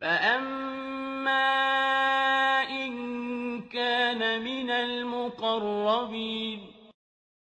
فَأَمَّا إِن كَانَ مِنَ الْمُقَرَّبِينَ